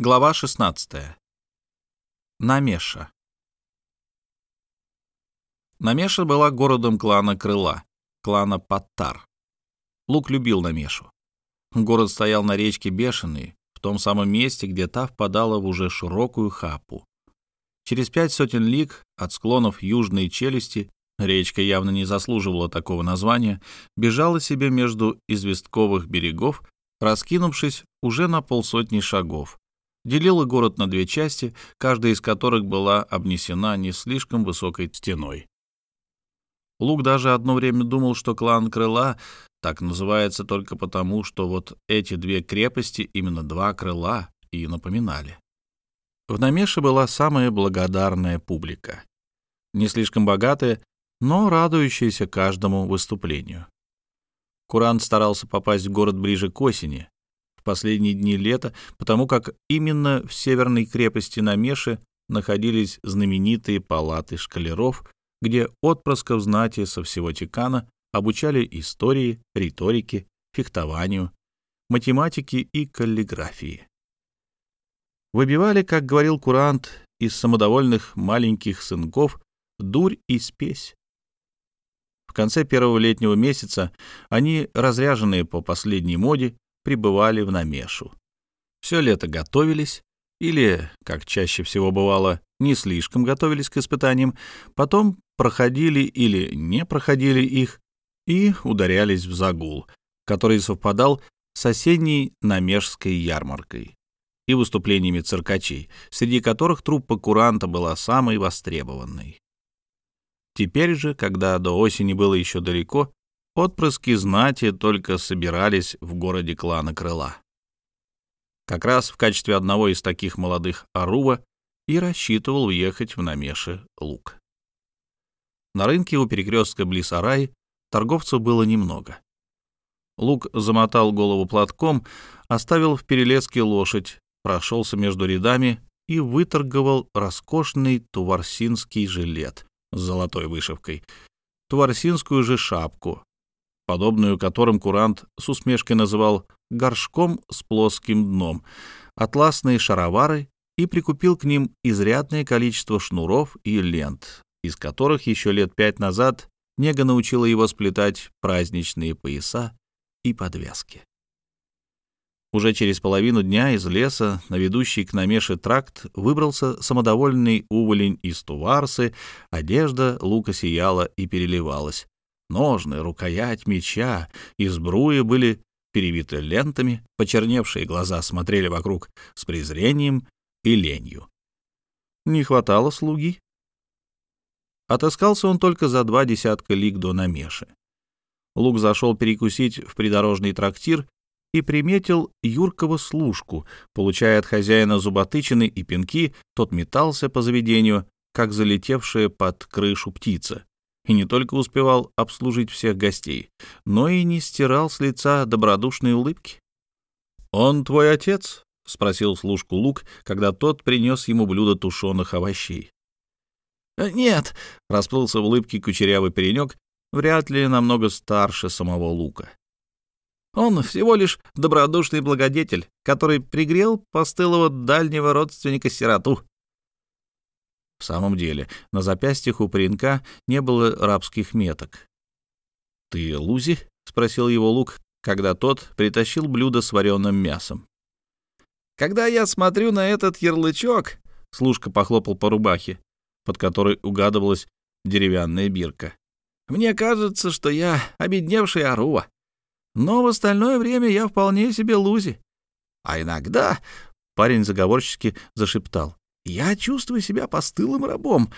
Глава 16. Намеша. Намеша была городом клана Крыла, клана Паттар. Лук любил Намешу. Город стоял на речке Бешеный, в том самом месте, где та впадала в уже широкую хапу. Через пять сотен лиг от склонов южной челюсти речка явно не заслуживала такого названия, бежала себе между известковых берегов, раскинувшись уже на полсотни шагов, делила город на две части, каждая из которых была обнесена не слишком высокой стеной. Лук даже одно время думал, что клан Крыла так называется только потому, что вот эти две крепости, именно два крыла, и напоминали. В Намеше была самая благодарная публика. Не слишком богатая, но радующаяся каждому выступлению. Курант старался попасть в город ближе к осени, последние дни лета, потому как именно в северной крепости Намеши находились знаменитые палаты шкалеров, где отпрысков знати со всего Тикана обучали истории, риторике, фехтованию, математике и каллиграфии. Выбивали, как говорил курант, из самодовольных маленьких сынков дурь и спесь. В конце первого летнего месяца они, разряженные по последней моде, прибывали в Намешу. Все лето готовились, или, как чаще всего бывало, не слишком готовились к испытаниям, потом проходили или не проходили их и ударялись в загул, который совпадал с осенней намежской ярмаркой и выступлениями циркачей, среди которых труппа куранта была самой востребованной. Теперь же, когда до осени было еще далеко, Отпрыски знати только собирались в городе клана Крыла. Как раз в качестве одного из таких молодых Арува и рассчитывал уехать в Намеши Лук. На рынке у перекрестка Блисарай торговцев было немного. Лук замотал голову платком, оставил в перелеске лошадь, прошелся между рядами и выторговал роскошный туварсинский жилет с золотой вышивкой, туварсинскую же шапку, подобную которым курант с усмешкой называл горшком с плоским дном, атласные шаровары и прикупил к ним изрядное количество шнуров и лент, из которых еще лет пять назад Нега научила его сплетать праздничные пояса и подвязки. Уже через половину дня из леса на ведущий к намеше тракт выбрался самодовольный уволень из Туварсы, одежда лука сияла и переливалась, Ножны, рукоять меча и сбруи были перевиты лентами, почерневшие глаза смотрели вокруг с презрением и ленью. Не хватало слуги. Отыскался он только за два десятка лиг до намеши. Лук зашел перекусить в придорожный трактир и приметил Юркова служку. Получая от хозяина зуботычины и пинки, тот метался по заведению, как залетевшая под крышу птица и не только успевал обслужить всех гостей, но и не стирал с лица добродушной улыбки. «Он твой отец?» — спросил служку Лук, когда тот принес ему блюдо тушеных овощей. «Э, «Нет», — расплылся в улыбке кучерявый паренек, вряд ли намного старше самого Лука. «Он всего лишь добродушный благодетель, который пригрел постылого дальнего родственника-сироту». В самом деле, на запястьях у паренка не было рабских меток. «Ты Лузи?» — спросил его Лук, когда тот притащил блюдо с вареным мясом. «Когда я смотрю на этот ярлычок...» — служка похлопал по рубахе, под которой угадывалась деревянная бирка. «Мне кажется, что я обедневший Арува. Но в остальное время я вполне себе Лузи. А иногда...» — парень заговорчески зашептал. Я чувствую себя постылым рабом.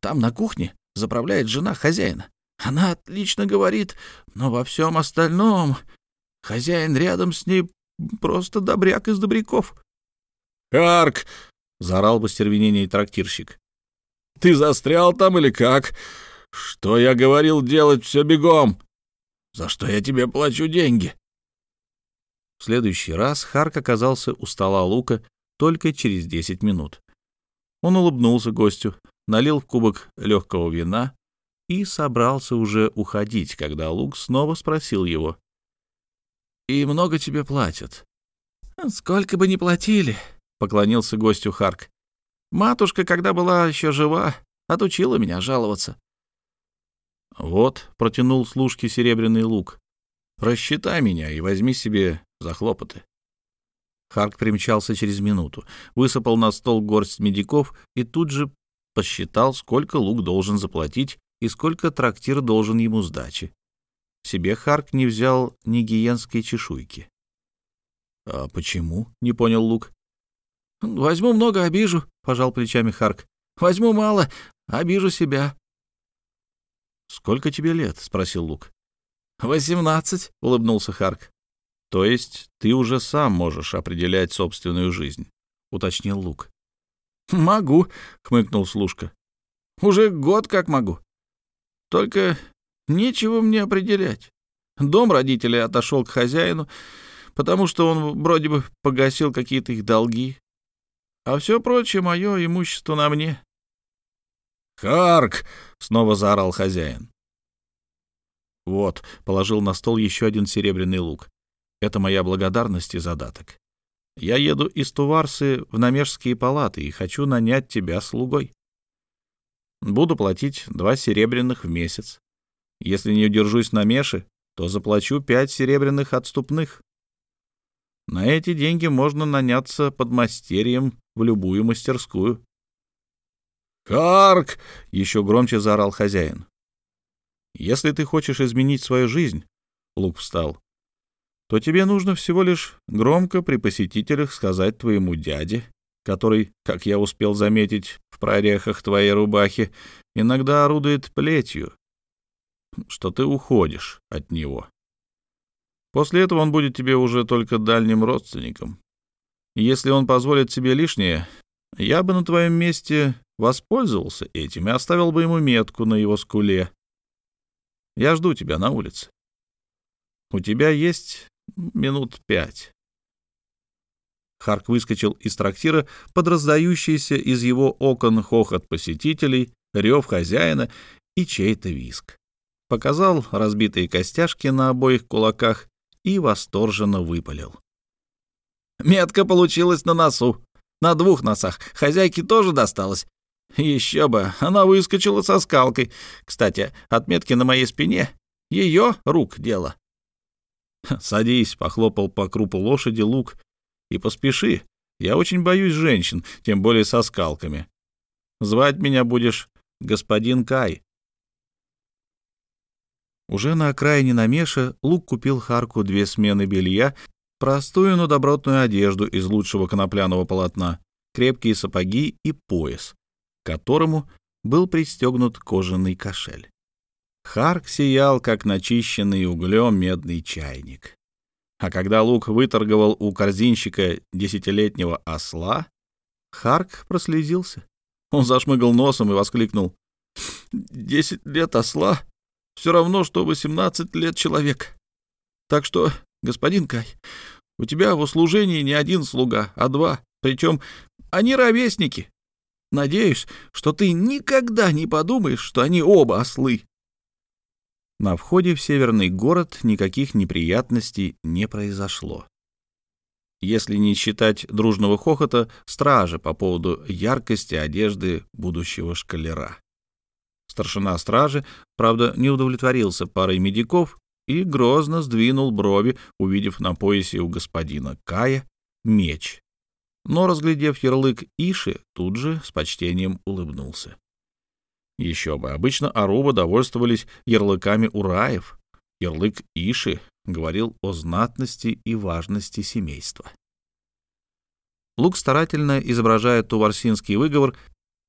Там на кухне заправляет жена хозяина. Она отлично говорит, но во всем остальном хозяин рядом с ней просто добряк из добряков. «Арк!» — заорал в остервенении трактирщик. «Ты застрял там или как? Что я говорил делать все бегом? За что я тебе плачу деньги?» В следующий раз Харк оказался у стола Лука только через десять минут. Он улыбнулся гостю, налил в кубок легкого вина и собрался уже уходить, когда Лук снова спросил его. «И много тебе платят?» «Сколько бы ни платили, — поклонился гостю Харк. «Матушка, когда была еще жива, отучила меня жаловаться». «Вот», — протянул служке серебряный лук, — «рассчитай меня и возьми себе за хлопоты». Харк примчался через минуту, высыпал на стол горсть медиков и тут же посчитал, сколько лук должен заплатить и сколько трактир должен ему сдачи. Себе Харк не взял ни гиенской чешуйки. — А почему? — не понял Лук. — Возьму много, обижу, — пожал плечами Харк. — Возьму мало, обижу себя. — Сколько тебе лет? — спросил Лук. — Восемнадцать, — улыбнулся Харк. — То есть ты уже сам можешь определять собственную жизнь, — уточнил Лук. — Могу, — хмыкнул Слушка. — Уже год как могу. Только нечего мне определять. Дом родителей отошел к хозяину, потому что он вроде бы погасил какие-то их долги. А все прочее мое имущество на мне. «Харк!» — снова заорал хозяин. «Вот», — положил на стол еще один серебряный лук. «Это моя благодарность и задаток. Я еду из Туварсы в Намежские палаты и хочу нанять тебя слугой. Буду платить два серебряных в месяц. Если не удержусь на Меше, то заплачу пять серебряных отступных. На эти деньги можно наняться под мастерьем в любую мастерскую. «Харк!» — еще громче заорал хозяин. «Если ты хочешь изменить свою жизнь, — Лук встал, — то тебе нужно всего лишь громко при посетителях сказать твоему дяде, который, как я успел заметить в прорехах твоей рубахи, иногда орудует плетью, что ты уходишь от него. После этого он будет тебе уже только дальним родственником. если он позволит себе лишнее, я бы на твоем месте воспользовался этим и оставил бы ему метку на его скуле. Я жду тебя на улице. У тебя есть минут пять. Харк выскочил из трактира под раздающийся из его окон хохот посетителей, рев хозяина и чей-то виск. Показал разбитые костяшки на обоих кулаках и восторженно выпалил. «Метка получилась на носу. На двух носах. Хозяйке тоже досталось. Еще бы, она выскочила со скалкой. Кстати, отметки на моей спине — ее рук дело». «Садись», — похлопал по крупу лошади лук, — «и поспеши. Я очень боюсь женщин, тем более со скалками. Звать меня будешь господин Кай». Уже на окраине Намеша Лук купил Харку две смены белья, простую, но добротную одежду из лучшего конопляного полотна, крепкие сапоги и пояс, к которому был пристегнут кожаный кошель. Харк сиял, как начищенный углем медный чайник. А когда Лук выторговал у корзинщика десятилетнего осла, Харк прослезился. Он зашмыгал носом и воскликнул. «Десять лет осла? все равно, что 18 лет человек. Так что, господин Кай, у тебя в услужении не один слуга, а два, причем они ровесники. Надеюсь, что ты никогда не подумаешь, что они оба ослы. На входе в северный город никаких неприятностей не произошло. Если не считать дружного хохота стражи по поводу яркости одежды будущего шкалера. Старшина стражи, правда, не удовлетворился парой медиков и грозно сдвинул брови, увидев на поясе у господина Кая меч. Но, разглядев ярлык Иши, тут же с почтением улыбнулся. Еще бы, обычно Аруба довольствовались ярлыками Ураев. Ярлык Иши говорил о знатности и важности семейства. Лук, старательно изображая туварсинский выговор,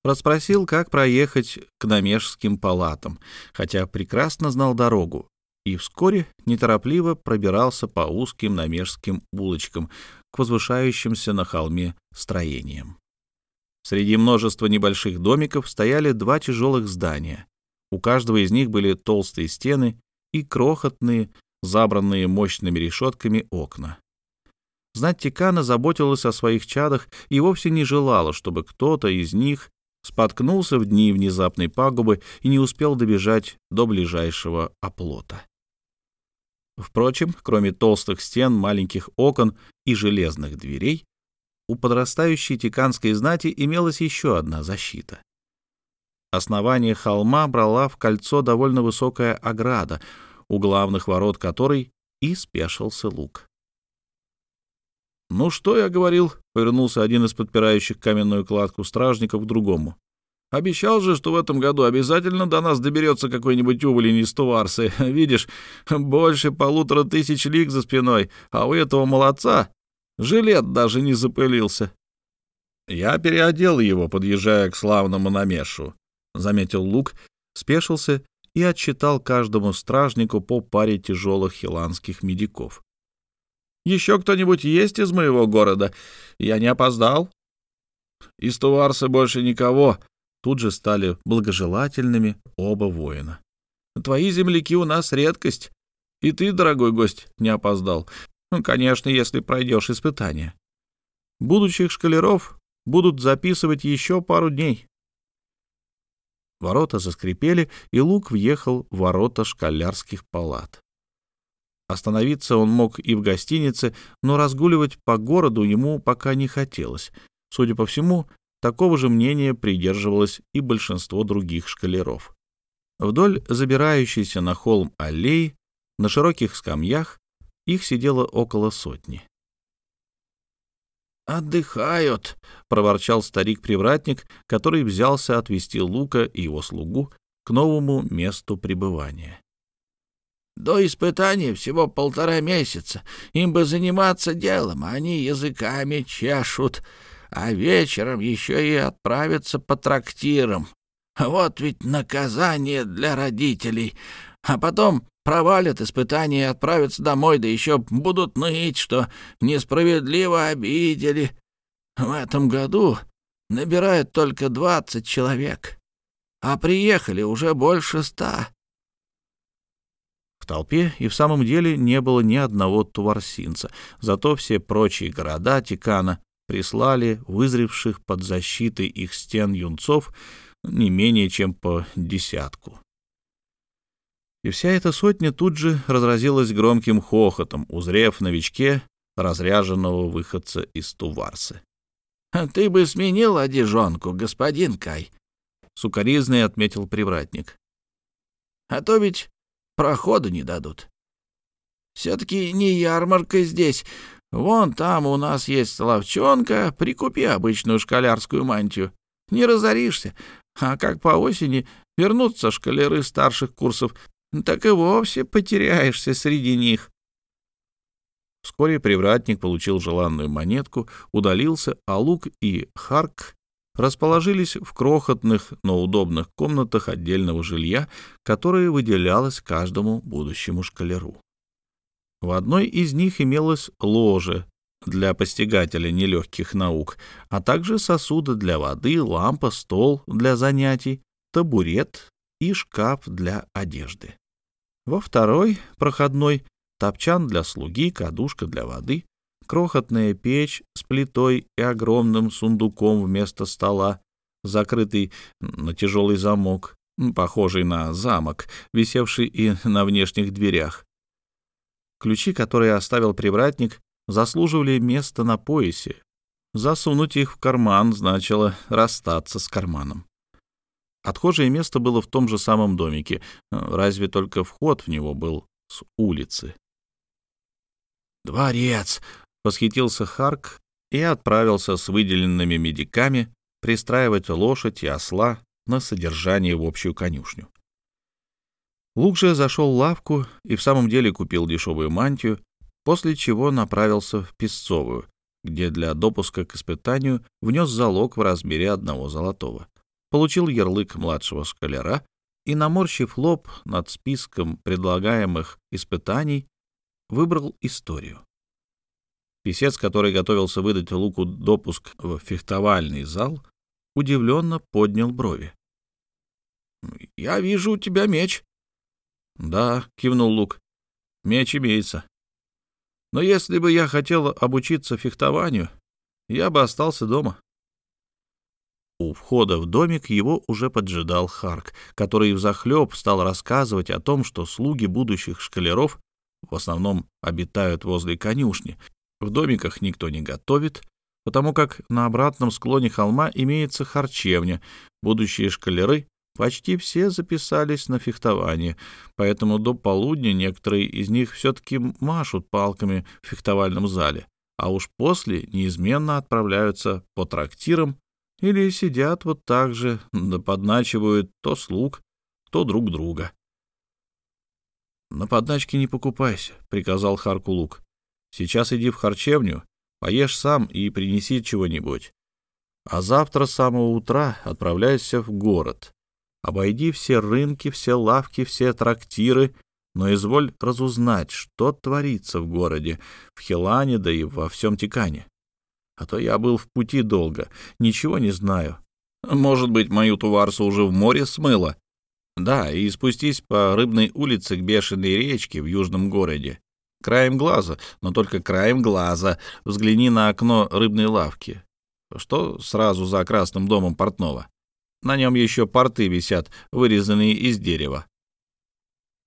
Расспросил, как проехать к намежским палатам, хотя прекрасно знал дорогу, и вскоре неторопливо пробирался по узким намежским улочкам к возвышающимся на холме строениям. Среди множества небольших домиков стояли два тяжелых здания. У каждого из них были толстые стены и крохотные, забранные мощными решетками окна. Знать Тикана заботилась о своих чадах и вовсе не желала, чтобы кто-то из них споткнулся в дни внезапной пагубы и не успел добежать до ближайшего оплота. Впрочем, кроме толстых стен, маленьких окон и железных дверей, у подрастающей тиканской знати имелась еще одна защита. Основание холма брала в кольцо довольно высокая ограда, у главных ворот которой и спешился лук. «Ну что я говорил?» — повернулся один из подпирающих каменную кладку стражников к другому. «Обещал же, что в этом году обязательно до нас доберется какой-нибудь уволень из Туварсы. Видишь, больше полутора тысяч лиг за спиной, а у этого молодца жилет даже не запылился». «Я переодел его, подъезжая к славному намешу», — заметил Лук, спешился и отчитал каждому стражнику по паре тяжелых хиланских медиков. Еще кто-нибудь есть из моего города? Я не опоздал?» «Из Туварса больше никого», — тут же стали благожелательными оба воина. «Твои земляки у нас редкость, и ты, дорогой гость, не опоздал. Конечно, если пройдешь испытание. Будущих шкалеров будут записывать еще пару дней». Ворота заскрипели, и Лук въехал в ворота шкалярских палат. Остановиться он мог и в гостинице, но разгуливать по городу ему пока не хотелось. Судя по всему, такого же мнения придерживалось и большинство других шкалеров. Вдоль забирающейся на холм аллеи, на широких скамьях, их сидело около сотни. «Отдыхают», — проворчал старик-привратник, который взялся отвести Лука и его слугу к новому месту пребывания. До испытания всего полтора месяца. Им бы заниматься делом, а они языками чешут, а вечером еще и отправятся по трактирам. Вот ведь наказание для родителей. А потом провалят испытания и отправятся домой, да еще будут ныть, что несправедливо обидели. В этом году набирают только двадцать человек, а приехали уже больше ста. В толпе и в самом деле не было ни одного туварсинца, зато все прочие города Тикана прислали вызревших под защитой их стен юнцов не менее чем по десятку. И вся эта сотня тут же разразилась громким хохотом, узрев новичке разряженного выходца из Туварсы. — Ты бы сменил одежонку, господин Кай, — сукоризный отметил привратник. — А то ведь прохода не дадут. Все-таки не ярмарка здесь. Вон там у нас есть ловчонка, прикупи обычную школярскую мантию. Не разоришься. А как по осени вернутся школяры старших курсов, так и вовсе потеряешься среди них. Вскоре привратник получил желанную монетку, удалился, а Лук и Харк расположились в крохотных, но удобных комнатах отдельного жилья, которое выделялось каждому будущему шкалеру. В одной из них имелось ложе для постигателя нелегких наук, а также сосуды для воды, лампа, стол для занятий, табурет и шкаф для одежды. Во второй, проходной, топчан для слуги, кадушка для воды, крохотная печь с плитой и огромным сундуком вместо стола, закрытый на тяжелый замок, похожий на замок, висевший и на внешних дверях. Ключи, которые оставил привратник, заслуживали места на поясе. Засунуть их в карман значило расстаться с карманом. Отхожее место было в том же самом домике, разве только вход в него был с улицы. «Дворец!» Восхитился Харк и отправился с выделенными медиками пристраивать лошадь и осла на содержание в общую конюшню. Лук же зашел в лавку и в самом деле купил дешевую мантию, после чего направился в Песцовую, где для допуска к испытанию внес залог в размере одного золотого. Получил ярлык младшего школяра и, наморщив лоб над списком предлагаемых испытаний, выбрал историю. Песец, который готовился выдать Луку допуск в фехтовальный зал, удивленно поднял брови. «Я вижу у тебя меч». «Да», — кивнул Лук, — «меч имеется. Но если бы я хотел обучиться фехтованию, я бы остался дома». У входа в домик его уже поджидал Харк, который взахлеб стал рассказывать о том, что слуги будущих шкалеров в основном обитают возле конюшни в домиках никто не готовит, потому как на обратном склоне холма имеется харчевня. Будущие шкалеры почти все записались на фехтование, поэтому до полудня некоторые из них все-таки машут палками в фехтовальном зале, а уж после неизменно отправляются по трактирам или сидят вот так же, да подначивают то слуг, то друг друга. «На подначке не покупайся», — приказал Харку Лук. «Сейчас иди в харчевню, поешь сам и принеси чего-нибудь. А завтра с самого утра отправляйся в город. Обойди все рынки, все лавки, все трактиры, но изволь разузнать, что творится в городе, в Хелане, да и во всем Тикане. А то я был в пути долго, ничего не знаю. Может быть, мою туварсу уже в море смыло. Да, и спустись по рыбной улице к бешеной речке в южном городе. Краем глаза, но только краем глаза, взгляни на окно рыбной лавки. Что сразу за красным домом портного? На нем еще порты висят, вырезанные из дерева.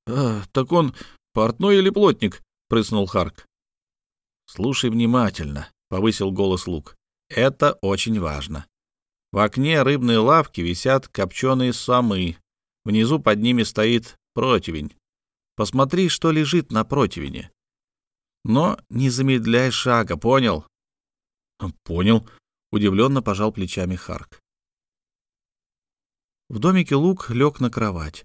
«А, так он портной или плотник?» — прыснул Харк. «Слушай внимательно», — повысил голос Лук. «Это очень важно. В окне рыбной лавки висят копченые самы. Внизу под ними стоит противень. Посмотри, что лежит на противне. Но не замедляй шага, понял?» «Понял», — удивленно пожал плечами Харк. В домике Лук лег на кровать.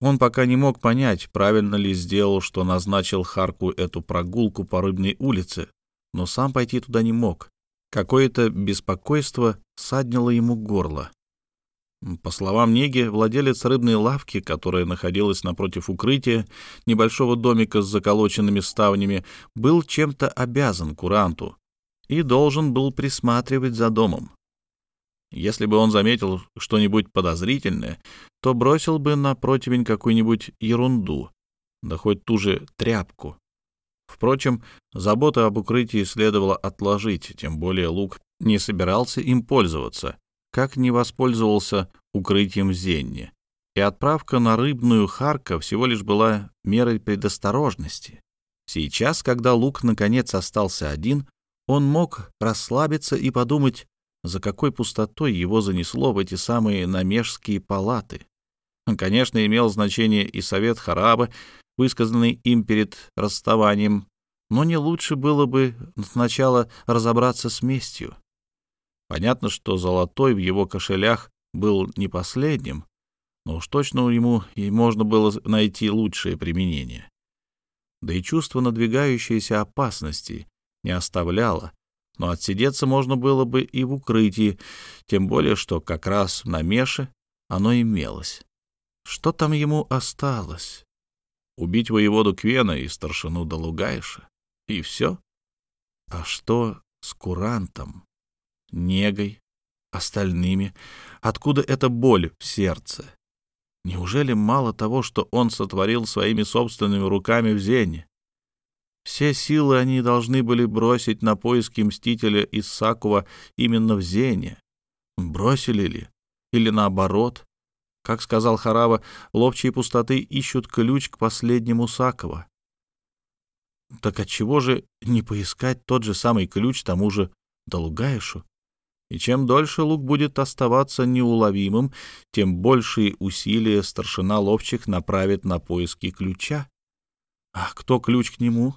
Он пока не мог понять, правильно ли сделал, что назначил Харку эту прогулку по Рыбной улице, но сам пойти туда не мог. Какое-то беспокойство саднило ему горло. По словам Неги, владелец рыбной лавки, которая находилась напротив укрытия небольшого домика с заколоченными ставнями, был чем-то обязан куранту и должен был присматривать за домом. Если бы он заметил что-нибудь подозрительное, то бросил бы на противень какую-нибудь ерунду, да хоть ту же тряпку. Впрочем, забота об укрытии следовало отложить, тем более Лук не собирался им пользоваться, как не воспользовался укрытием в Зенне. И отправка на рыбную Харка всего лишь была мерой предосторожности. Сейчас, когда Лук наконец остался один, он мог расслабиться и подумать за какой пустотой его занесло в эти самые намежские палаты. Конечно, имел значение и совет Хараба, высказанный им перед расставанием, но не лучше было бы сначала разобраться с местью. Понятно, что золотой в его кошелях был не последним, но уж точно ему и можно было найти лучшее применение. Да и чувство надвигающейся опасности не оставляло, но отсидеться можно было бы и в укрытии, тем более, что как раз на Меше оно имелось. Что там ему осталось? Убить воеводу Квена и старшину Долугайша? И все? А что с Курантом, Негой, остальными? Откуда эта боль в сердце? Неужели мало того, что он сотворил своими собственными руками в Зене? Все силы они должны были бросить на поиски мстителя Исакова именно в Зене. Бросили ли? Или наоборот? Как сказал Харава, ловчие пустоты ищут ключ к последнему Сакова. Так отчего же не поискать тот же самый ключ тому же Долугаишу? И чем дольше лук будет оставаться неуловимым, тем большие усилия старшина ловчих направит на поиски ключа. А кто ключ к нему?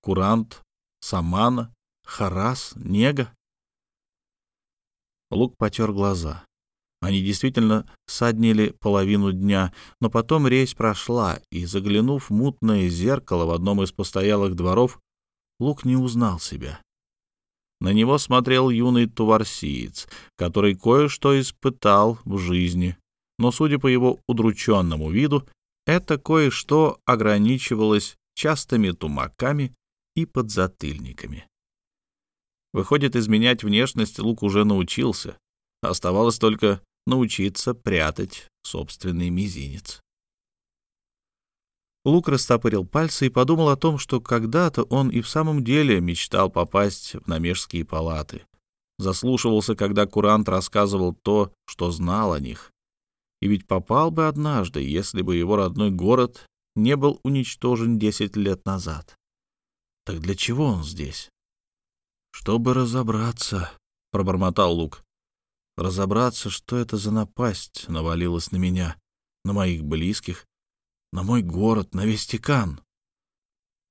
Курант, Самана, Харас, Нега. Лук потер глаза. Они действительно саднили половину дня, но потом рейс прошла, и, заглянув в мутное зеркало в одном из постоялых дворов, Лук не узнал себя. На него смотрел юный туварсиец, который кое-что испытал в жизни, но, судя по его удрученному виду, это кое-что ограничивалось частыми тумаками и подзатыльниками. Выходит, изменять внешность Лук уже научился. Оставалось только научиться прятать собственный мизинец. Лук растопырил пальцы и подумал о том, что когда-то он и в самом деле мечтал попасть в намежские палаты. Заслушивался, когда курант рассказывал то, что знал о них. И ведь попал бы однажды, если бы его родной город не был уничтожен десять лет назад. Так для чего он здесь? «Чтобы разобраться», — пробормотал Лук. «Разобраться, что это за напасть навалилась на меня, на моих близких, на мой город, на весь Тикан».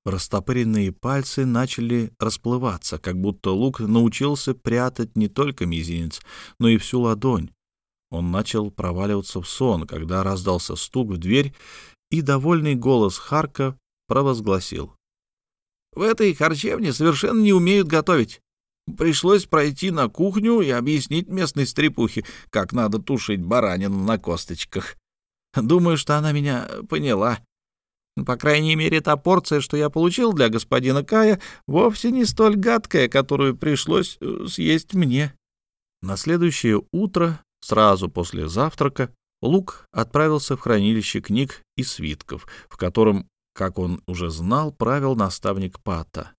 Растопыренные пальцы начали расплываться, как будто Лук научился прятать не только мизинец, но и всю ладонь. Он начал проваливаться в сон, когда раздался стук в дверь, и довольный голос Харка провозгласил. «В этой харчевне совершенно не умеют готовить. Пришлось пройти на кухню и объяснить местной стрепухе, как надо тушить баранину на косточках. Думаю, что она меня поняла. По крайней мере, та порция, что я получил для господина Кая, вовсе не столь гадкая, которую пришлось э, съесть мне. На следующее утро, сразу после завтрака, Лук отправился в хранилище книг и свитков, в котором, как он уже знал, правил наставник Пата.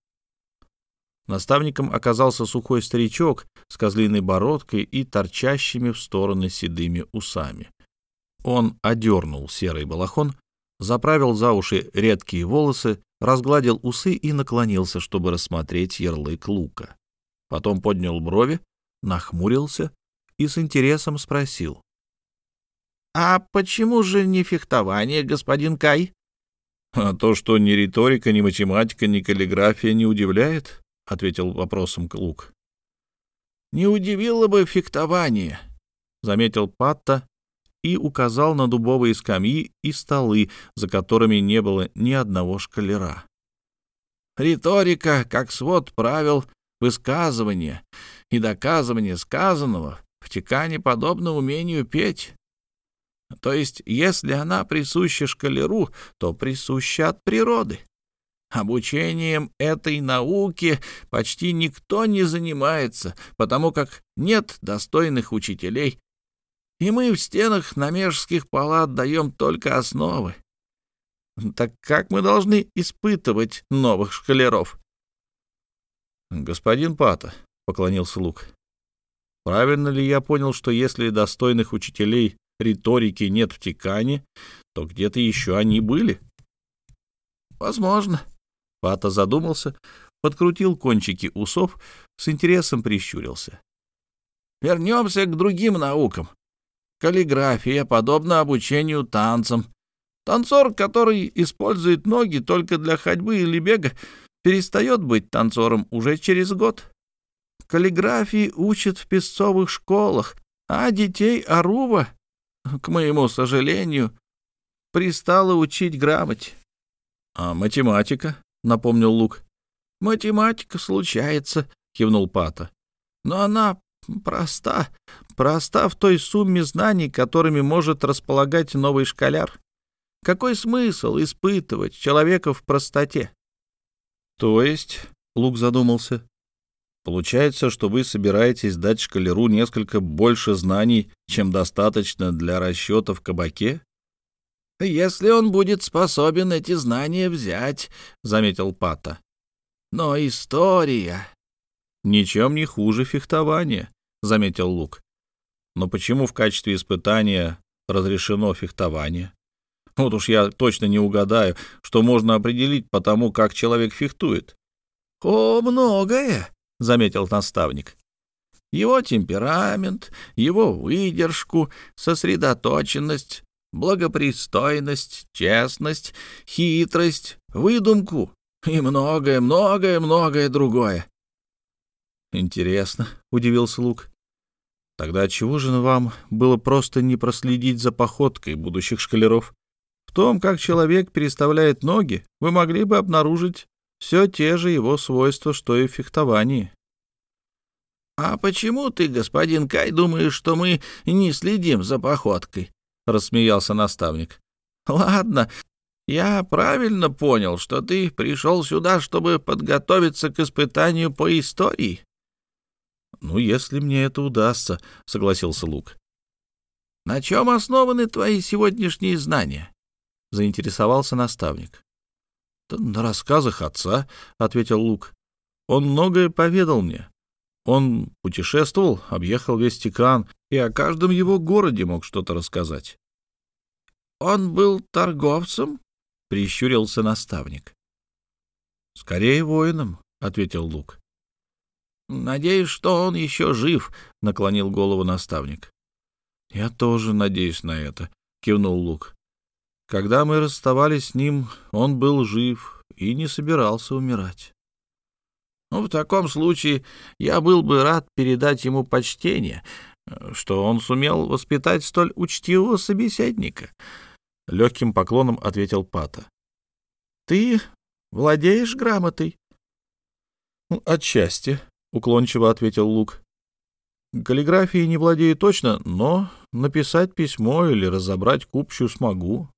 Наставником оказался сухой старичок с козлиной бородкой и торчащими в стороны седыми усами. Он одернул серый балахон, заправил за уши редкие волосы, разгладил усы и наклонился, чтобы рассмотреть ярлык лука. Потом поднял брови, нахмурился и с интересом спросил. «А почему же не фехтование, господин Кай?» «А то, что ни риторика, ни математика, ни каллиграфия не удивляет?» — ответил вопросом Лук. «Не удивило бы фехтование», — заметил Патта и указал на дубовые скамьи и столы, за которыми не было ни одного шкалера. Риторика, как свод правил, высказывания и доказывания сказанного в текане подобно умению петь. То есть, если она присуща шкалеру, то присуща от природы. Обучением этой науки почти никто не занимается, потому как нет достойных учителей и мы в стенах намежских палат даем только основы. Так как мы должны испытывать новых шкалеров? — Господин Пата, — поклонился Лук, — правильно ли я понял, что если достойных учителей риторики нет в Тикане, то где-то еще они были? — Возможно. Пата задумался, подкрутил кончики усов, с интересом прищурился. — Вернемся к другим наукам. Каллиграфия подобна обучению танцам. Танцор, который использует ноги только для ходьбы или бега, перестает быть танцором уже через год. Каллиграфии учат в песцовых школах, а детей Арува, к моему сожалению, пристало учить грамоте. — А математика? — напомнил Лук. — Математика случается, — кивнул Пата. — Но она проста, проста в той сумме знаний, которыми может располагать новый школяр. Какой смысл испытывать человека в простоте? То есть, Лук задумался, получается, что вы собираетесь дать шкалеру несколько больше знаний, чем достаточно для расчета в кабаке? Если он будет способен эти знания взять, — заметил Пата. Но история ничем не хуже фехтования, — заметил Лук. Но почему в качестве испытания разрешено фехтование? Вот уж я точно не угадаю, что можно определить по тому, как человек фехтует. — О, многое, — заметил наставник. Его темперамент, его выдержку, сосредоточенность, благопристойность, честность, хитрость, выдумку и многое-многое-многое другое. «Интересно», — удивился Лук. «Тогда чего же вам было просто не проследить за походкой будущих шкалеров? В том, как человек переставляет ноги, вы могли бы обнаружить все те же его свойства, что и в фехтовании». «А почему ты, господин Кай, думаешь, что мы не следим за походкой?» — рассмеялся наставник. «Ладно, я правильно понял, что ты пришел сюда, чтобы подготовиться к испытанию по истории?» «Ну, если мне это удастся», — согласился Лук. «На чем основаны твои сегодняшние знания?» — заинтересовался наставник. «На рассказах отца», — ответил Лук. «Он многое поведал мне. Он путешествовал, объехал весь Тикан, и о каждом его городе мог что-то рассказать». «Он был торговцем?» — прищурился наставник. «Скорее воином», — ответил Лук. «Надеюсь, что он еще жив», — наклонил голову наставник. «Я тоже надеюсь на это», — кивнул Лук. «Когда мы расставались с ним, он был жив и не собирался умирать». «Ну, в таком случае я был бы рад передать ему почтение, что он сумел воспитать столь учтивого собеседника», — легким поклоном ответил Пата. «Ты владеешь грамотой?» «Ну, «Отчасти», — уклончиво ответил Лук. «Каллиграфией не владею точно, но написать письмо или разобрать купчу смогу.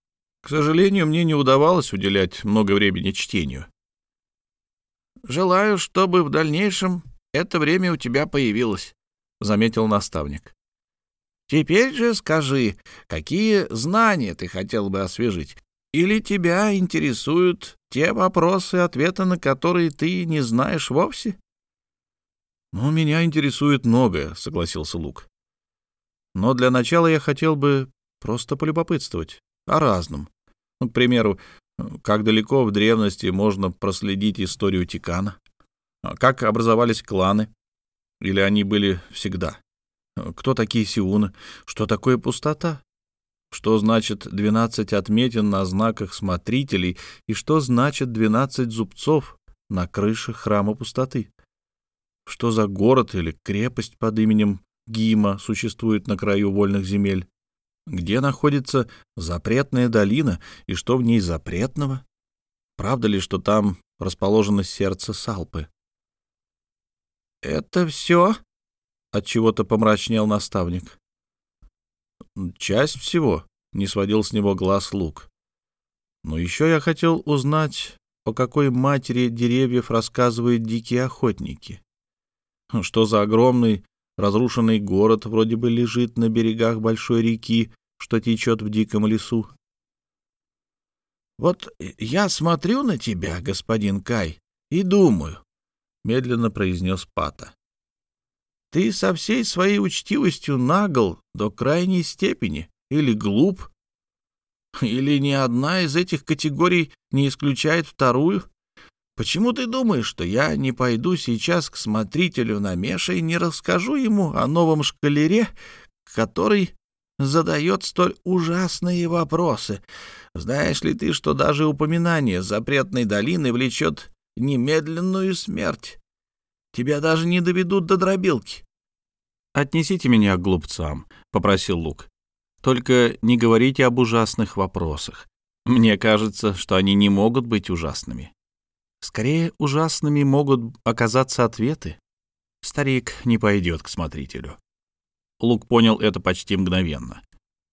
К сожалению, мне не удавалось уделять много времени чтению». «Желаю, чтобы в дальнейшем это время у тебя появилось», — заметил наставник. «Теперь же скажи, какие знания ты хотел бы освежить? Или тебя интересуют те вопросы, ответы на которые ты не знаешь вовсе?» «Ну, меня интересует многое», — согласился Лук. «Но для начала я хотел бы просто полюбопытствовать о разном. Ну, к примеру, как далеко в древности можно проследить историю Тикана? Как образовались кланы? Или они были всегда? Кто такие сиуны? Что такое пустота? Что значит 12 отметин на знаках смотрителей и что значит 12 зубцов на крышах храма пустоты? Что за город или крепость под именем Гима существует на краю вольных земель? Где находится запретная долина и что в ней запретного? Правда ли, что там расположено сердце Салпы? «Это все?» — отчего-то помрачнел наставник. «Часть всего», — не сводил с него глаз лук. «Но еще я хотел узнать, о какой матери деревьев рассказывают дикие охотники. Что за огромный разрушенный город вроде бы лежит на берегах большой реки, что течет в диком лесу. «Вот я смотрю на тебя, господин Кай, и думаю», — медленно произнес Пата. «Ты со всей своей учтивостью нагл до крайней степени или глуп, или ни одна из этих категорий не исключает вторую. Почему ты думаешь, что я не пойду сейчас к смотрителю на Меша и не расскажу ему о новом шкалере, который задает столь ужасные вопросы? Знаешь ли ты, что даже упоминание запретной долины влечет немедленную смерть? Тебя даже не доведут до дробилки. «Отнесите меня к глупцам», — попросил Лук. «Только не говорите об ужасных вопросах. Мне кажется, что они не могут быть ужасными. Скорее, ужасными могут оказаться ответы. Старик не пойдет к смотрителю. Лук понял это почти мгновенно.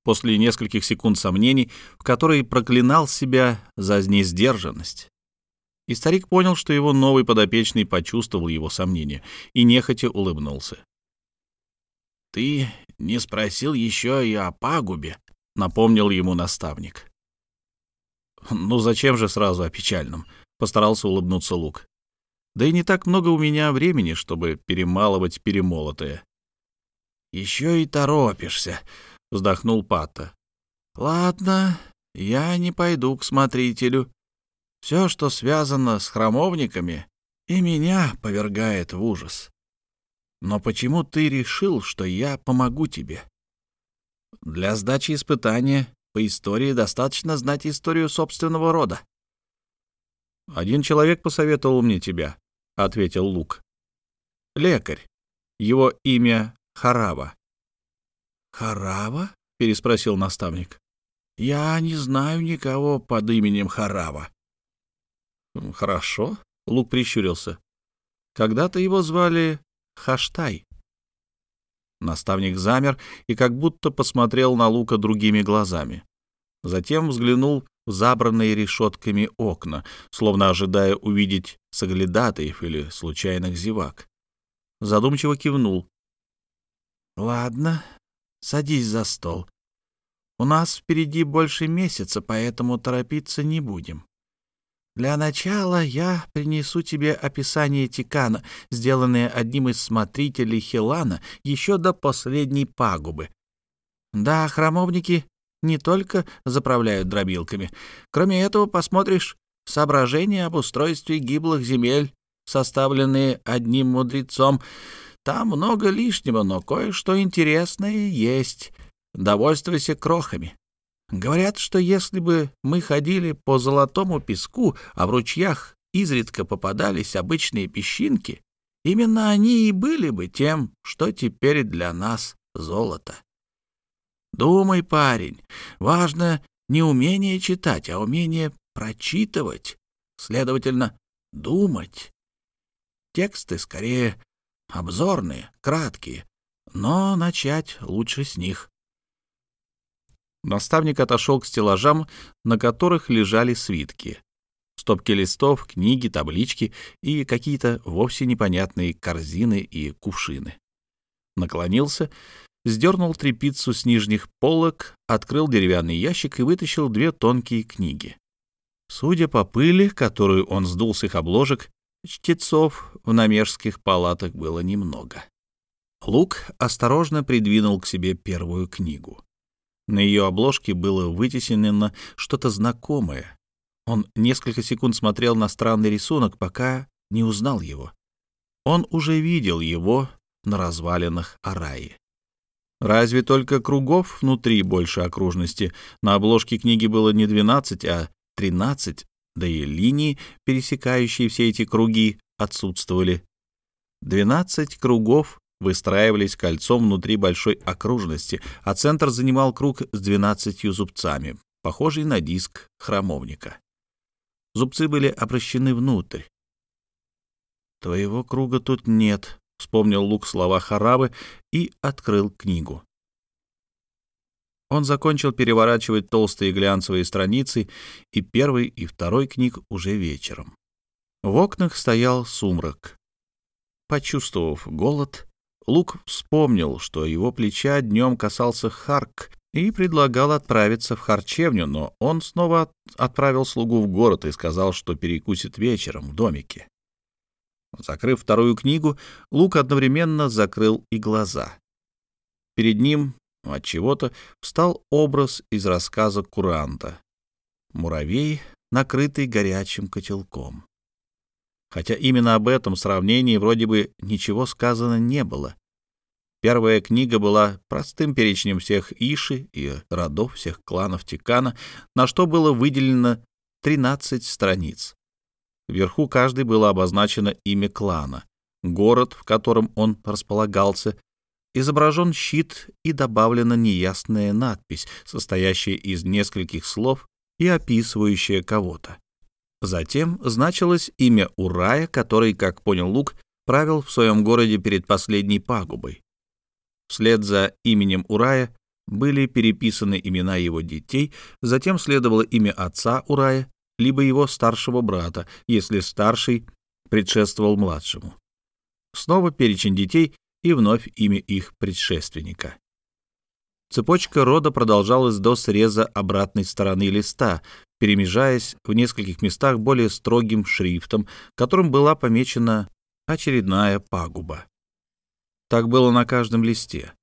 После нескольких секунд сомнений, в которые проклинал себя за несдержанность. И старик понял, что его новый подопечный почувствовал его сомнения и нехотя улыбнулся. «Ты не спросил еще и о пагубе», — напомнил ему наставник. «Ну зачем же сразу о печальном?» Постарался улыбнуться Лук. Да и не так много у меня времени, чтобы перемалывать перемолотое. Еще и торопишься, вздохнул Патта. Ладно, я не пойду к смотрителю. Все, что связано с храмовниками, и меня повергает в ужас. Но почему ты решил, что я помогу тебе? Для сдачи испытания по истории достаточно знать историю собственного рода. «Один человек посоветовал мне тебя», — ответил Лук. «Лекарь. Его имя Харава». «Харава?» — переспросил наставник. «Я не знаю никого под именем Харава». «Хорошо», — Лук прищурился. «Когда-то его звали Хаштай». Наставник замер и как будто посмотрел на Лука другими глазами. Затем взглянул забранные решетками окна, словно ожидая увидеть соглядатаев или случайных зевак. Задумчиво кивнул. «Ладно, садись за стол. У нас впереди больше месяца, поэтому торопиться не будем. Для начала я принесу тебе описание Тикана, сделанное одним из смотрителей Хилана еще до последней пагубы. Да, храмовники не только заправляют дробилками. Кроме этого, посмотришь соображения об устройстве гиблых земель составленные одним мудрецом. Там много лишнего, но кое-что интересное есть. Довольствуйся крохами. Говорят, что если бы мы ходили по золотому песку, а в ручьях изредка попадались обычные песчинки, именно они и были бы тем, что теперь для нас золото. Думай, парень, важно не умение читать, а умение прочитывать, следовательно, думать. Тексты скорее обзорные, краткие, но начать лучше с них. Наставник отошел к стеллажам, на которых лежали свитки. Стопки листов, книги, таблички и какие-то вовсе непонятные корзины и кувшины. Наклонился, сдернул трепицу с нижних полок, открыл деревянный ящик и вытащил две тонкие книги. Судя по пыли, которую он сдул с их обложек, чтецов в намежских палатах было немного. Лук осторожно придвинул к себе первую книгу. На ее обложке было вытеснено что-то знакомое. Он несколько секунд смотрел на странный рисунок, пока не узнал его. Он уже видел его на развалинах Араи. Разве только кругов внутри больше окружности. На обложке книги было не 12, а 13, да и линии, пересекающие все эти круги, отсутствовали. 12 кругов выстраивались кольцом внутри большой окружности, а центр занимал круг с 12 зубцами, похожий на диск храмовника. Зубцы были обращены внутрь. «Твоего круга тут нет», — вспомнил Лук слова Харабы и открыл книгу. Он закончил переворачивать толстые глянцевые страницы и первый, и второй книг уже вечером. В окнах стоял сумрак. Почувствовав голод, Лук вспомнил, что его плеча днем касался Харк и предлагал отправиться в харчевню, но он снова отправил слугу в город и сказал, что перекусит вечером в домике. Закрыв вторую книгу, Лук одновременно закрыл и глаза. Перед ним от чего-то встал образ из рассказа куранта. Муравей, накрытый горячим котелком. Хотя именно об этом сравнении вроде бы ничего сказано не было. Первая книга была простым перечнем всех Иши и родов всех кланов Тикана, на что было выделено 13 страниц. Вверху каждой было обозначено имя клана, город, в котором он располагался, изображен щит и добавлена неясная надпись, состоящая из нескольких слов и описывающая кого-то. Затем значилось имя Урая, который, как понял Лук, правил в своем городе перед последней пагубой. Вслед за именем Урая были переписаны имена его детей, затем следовало имя отца Урая, либо его старшего брата, если старший предшествовал младшему. Снова перечень детей и вновь имя их предшественника. Цепочка рода продолжалась до среза обратной стороны листа, перемежаясь в нескольких местах более строгим шрифтом, которым была помечена очередная пагуба. Так было на каждом листе.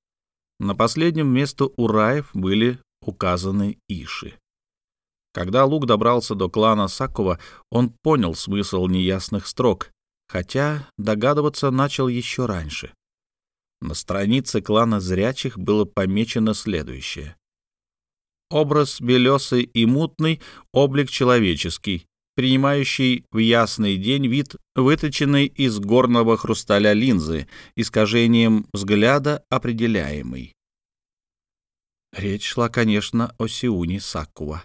На последнем вместо Ураев были указаны Иши. Когда Лук добрался до клана Сакова, он понял смысл неясных строк, хотя догадываться начал еще раньше. На странице клана зрячих было помечено следующее. Образ белесый и мутный, облик человеческий, принимающий в ясный день вид выточенный из горного хрусталя линзы, искажением взгляда определяемый. Речь шла, конечно, о Сиуне Саккува.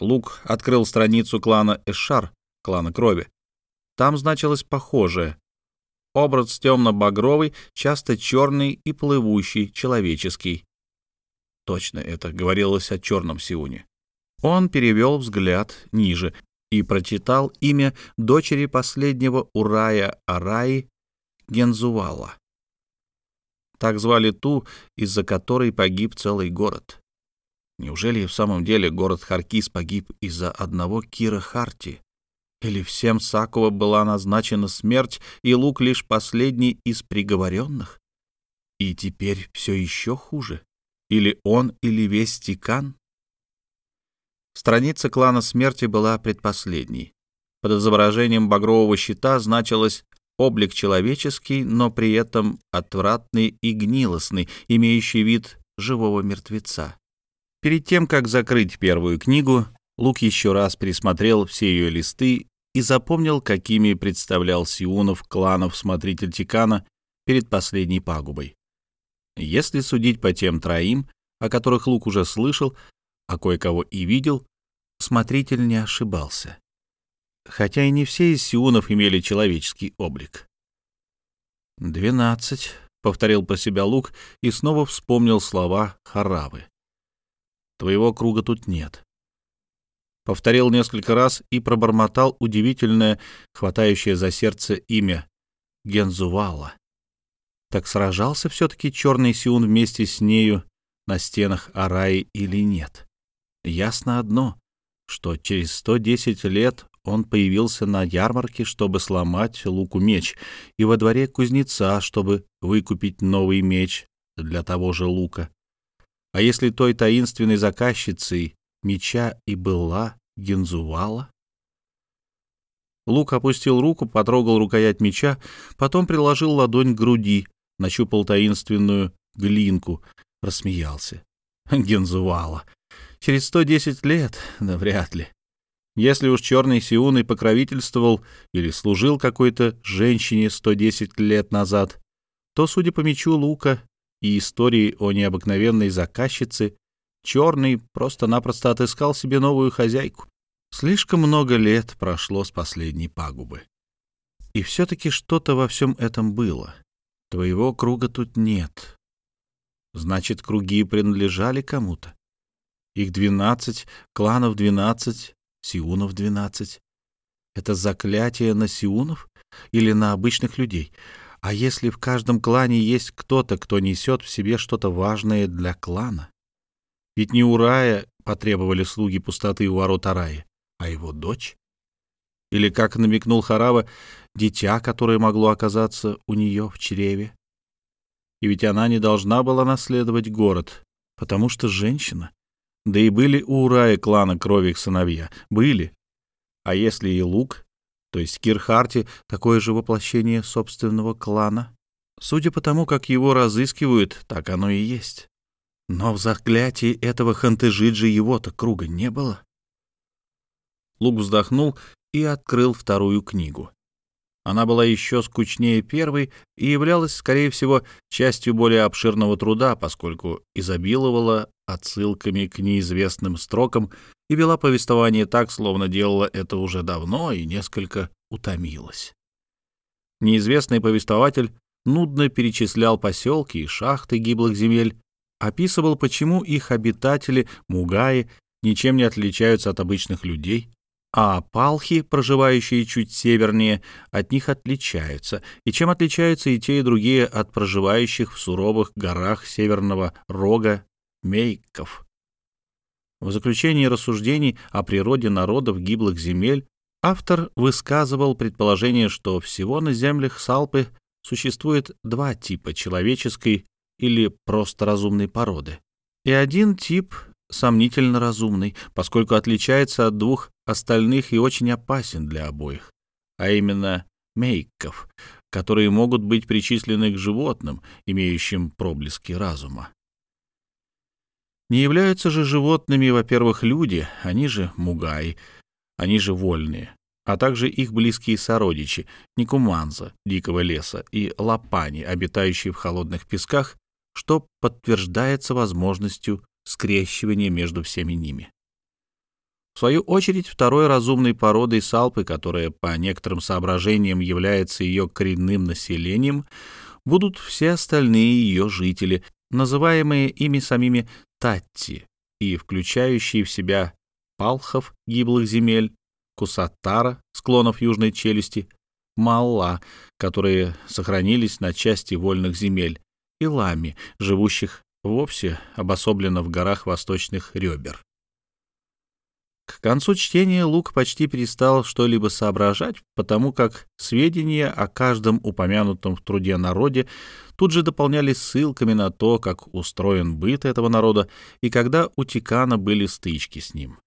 Лук открыл страницу клана Эшар, клана крови. Там значилось похожее Образ темно-багровый, часто черный и плывущий, человеческий. Точно это говорилось о черном Сиуне. Он перевел взгляд ниже и прочитал имя дочери последнего Урая Араи Гензувала. Так звали ту, из-за которой погиб целый город. Неужели в самом деле город Харкис погиб из-за одного Кира Харти? Или всем Сакова была назначена смерть, и Лук лишь последний из приговоренных? И теперь все еще хуже? Или он, или весь Тикан? Страница клана смерти была предпоследней. Под изображением багрового щита значилось облик человеческий, но при этом отвратный и гнилостный, имеющий вид живого мертвеца. Перед тем, как закрыть первую книгу, Лук еще раз пересмотрел все ее листы и запомнил, какими представлял Сиунов кланов смотритель Тикана перед последней пагубой. Если судить по тем троим, о которых Лук уже слышал, а кое-кого и видел, смотритель не ошибался. Хотя и не все из Сиунов имели человеческий облик. «Двенадцать», — повторил про себя Лук и снова вспомнил слова Харавы. «Твоего круга тут нет». Повторил несколько раз и пробормотал удивительное, хватающее за сердце имя Гензувала. Так сражался все-таки черный Сиун вместе с нею на стенах Араи или нет? Ясно одно, что через 110 лет он появился на ярмарке, чтобы сломать луку-меч, и во дворе кузнеца, чтобы выкупить новый меч для того же лука. А если той таинственной заказчицей меча и была Гензувала? Лук опустил руку, потрогал рукоять меча, потом приложил ладонь к груди, нащупал таинственную глинку, рассмеялся. Гензувала. Через сто десять лет? Да вряд ли. Если уж черный Сиун и покровительствовал или служил какой-то женщине 110 лет назад, то, судя по мечу Лука и истории о необыкновенной заказчице, черный просто-напросто отыскал себе новую хозяйку. Слишком много лет прошло с последней пагубы. И все-таки что-то во всем этом было. Твоего круга тут нет. Значит, круги принадлежали кому-то. Их двенадцать, кланов двенадцать, Сиунов 12. Это заклятие на Сиунов или на обычных людей? А если в каждом клане есть кто-то, кто несет в себе что-то важное для клана? Ведь не у Рая потребовали слуги пустоты у ворот Арая, а его дочь? Или, как намекнул Харава, дитя, которое могло оказаться у нее в чреве? И ведь она не должна была наследовать город, потому что женщина. Да и были у Урая клана крови их сыновья. Были. А если и Лук, то есть Кирхарти, такое же воплощение собственного клана? Судя по тому, как его разыскивают, так оно и есть. Но в заклятии этого Хантыжиджи его-то круга не было. Лук вздохнул и открыл вторую книгу. Она была еще скучнее первой и являлась, скорее всего, частью более обширного труда, поскольку изобиловала отсылками к неизвестным строкам и вела повествование так, словно делала это уже давно и несколько утомилась. Неизвестный повествователь нудно перечислял поселки и шахты гиблых земель, описывал, почему их обитатели, мугаи, ничем не отличаются от обычных людей, а палхи, проживающие чуть севернее, от них отличаются, и чем отличаются и те, и другие от проживающих в суровых горах северного рога мейков. В заключении рассуждений о природе народов гиблых земель автор высказывал предположение, что всего на землях Салпы существует два типа человеческой или просто разумной породы, и один тип сомнительно разумный, поскольку отличается от двух остальных и очень опасен для обоих, а именно мейков, которые могут быть причислены к животным, имеющим проблески разума. Не являются же животными, во-первых, люди, они же мугаи, они же вольные, а также их близкие сородичи, Никуманза, дикого леса, и лапани, обитающие в холодных песках, что подтверждается возможностью скрещивания между всеми ними. В свою очередь, второй разумной породой салпы, которая по некоторым соображениям является ее коренным населением, будут все остальные ее жители, называемые ими самими Татти и включающие в себя палхов гиблых земель, кусатара, склонов южной челюсти, малла, которые сохранились на части вольных земель, и лами, живущих вовсе обособленно в горах восточных ребер. К концу чтения Лук почти перестал что-либо соображать, потому как сведения о каждом упомянутом в труде народе тут же дополнялись ссылками на то, как устроен быт этого народа и когда у Тикана были стычки с ним.